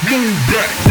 Smoke back.